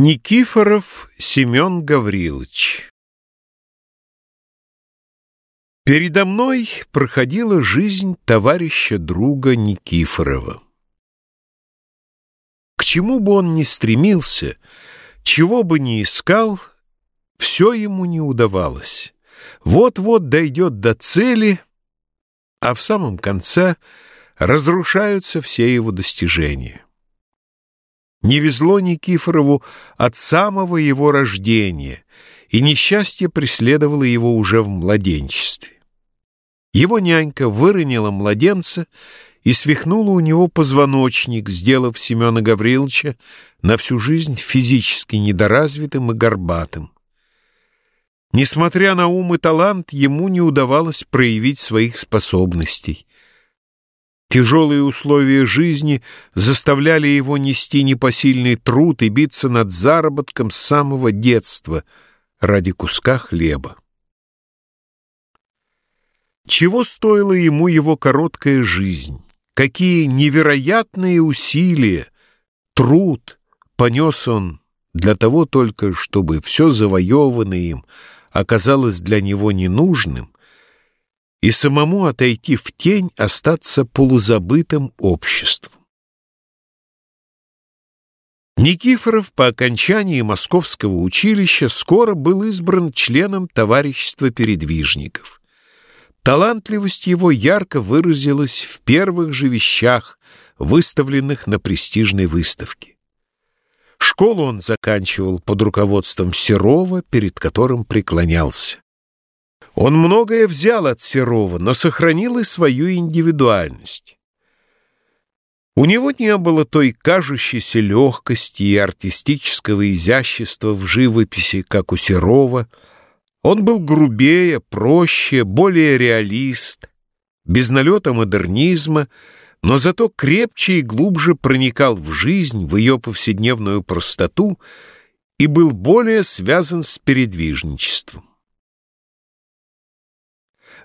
Никифоров Семен Гаврилович Передо мной проходила жизнь товарища друга Никифорова. К чему бы он ни стремился, чего бы ни искал, все ему не удавалось. Вот-вот дойдет до цели, а в самом конце разрушаются все его достижения. Не везло Никифорову от самого его рождения, и несчастье преследовало его уже в младенчестве. Его нянька выронила младенца и свихнула у него позвоночник, сделав Семена Гавриловича на всю жизнь физически недоразвитым и горбатым. Несмотря на ум и талант, ему не удавалось проявить своих способностей. Тяжелые условия жизни заставляли его нести непосильный труд и биться над заработком с самого детства ради куска хлеба. Чего стоила ему его короткая жизнь? Какие невероятные усилия, труд понес он для того только, чтобы все завоеванное им оказалось для него ненужным, и самому отойти в тень, остаться полузабытым обществом. Никифоров по окончании Московского училища скоро был избран членом товарищества передвижников. Талантливость его ярко выразилась в первых же вещах, выставленных на престижной выставке. Школу он заканчивал под руководством Серова, перед которым преклонялся. Он многое взял от Серова, но сохранил и свою индивидуальность. У него не было той кажущейся легкости и артистического изящества в живописи, как у Серова. Он был грубее, проще, более реалист, без налета модернизма, но зато крепче и глубже проникал в жизнь, в ее повседневную простоту и был более связан с передвижничеством.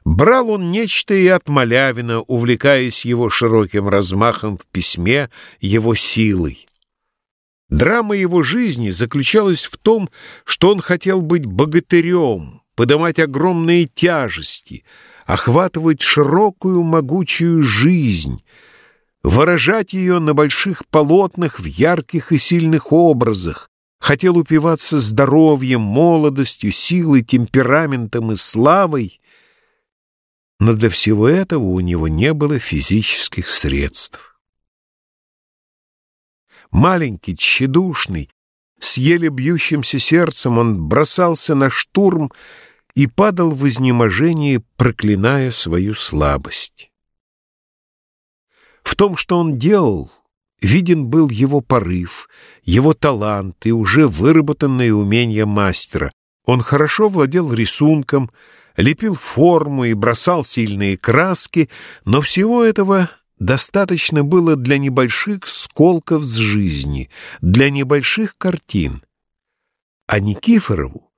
Брал он нечто и от Малявина, увлекаясь его широким размахом в письме, его силой. Драма его жизни заключалась в том, что он хотел быть богатырем, поднимать огромные тяжести, охватывать широкую могучую жизнь, выражать ее на больших полотнах в ярких и сильных образах, хотел упиваться здоровьем, молодостью, силой, темпераментом и славой, но для всего этого у него не было физических средств. Маленький, тщедушный, с еле бьющимся сердцем он бросался на штурм и падал в изнеможении, проклиная свою слабость. В том, что он делал, виден был его порыв, его талант и уже выработанные умения мастера. Он хорошо владел рисунком, лепил форму и бросал сильные краски, но всего этого достаточно было для небольших сколков с жизни, для небольших картин. А Никифорову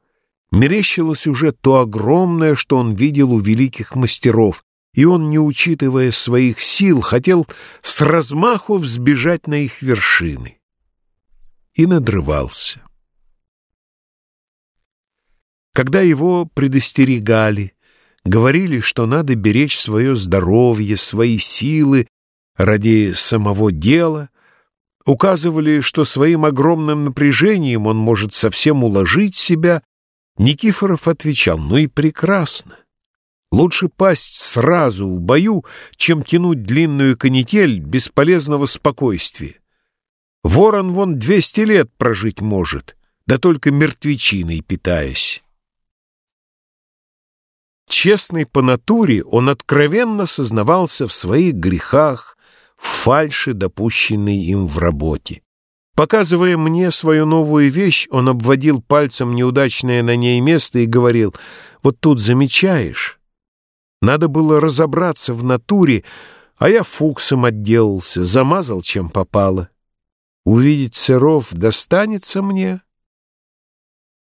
мерещилось уже то огромное, что он видел у великих мастеров, и он, не учитывая своих сил, хотел с размаху взбежать на их вершины. И надрывался. Когда его предостерегали, говорили, что надо беречь свое здоровье, свои силы ради самого дела, указывали, что своим огромным напряжением он может совсем уложить себя, Никифоров отвечал, ну и прекрасно. Лучше пасть сразу в бою, чем тянуть длинную канитель бесполезного спокойствия. Ворон вон двести лет прожить может, да только мертвечиной питаясь. Честный по натуре, он откровенно сознавался в своих грехах, в фальши, допущенной им в работе. Показывая мне свою новую вещь, он обводил пальцем неудачное на ней место и говорил, «Вот тут замечаешь? Надо было разобраться в натуре, а я фуксом отделался, замазал, чем попало. Увидеть сыров достанется мне,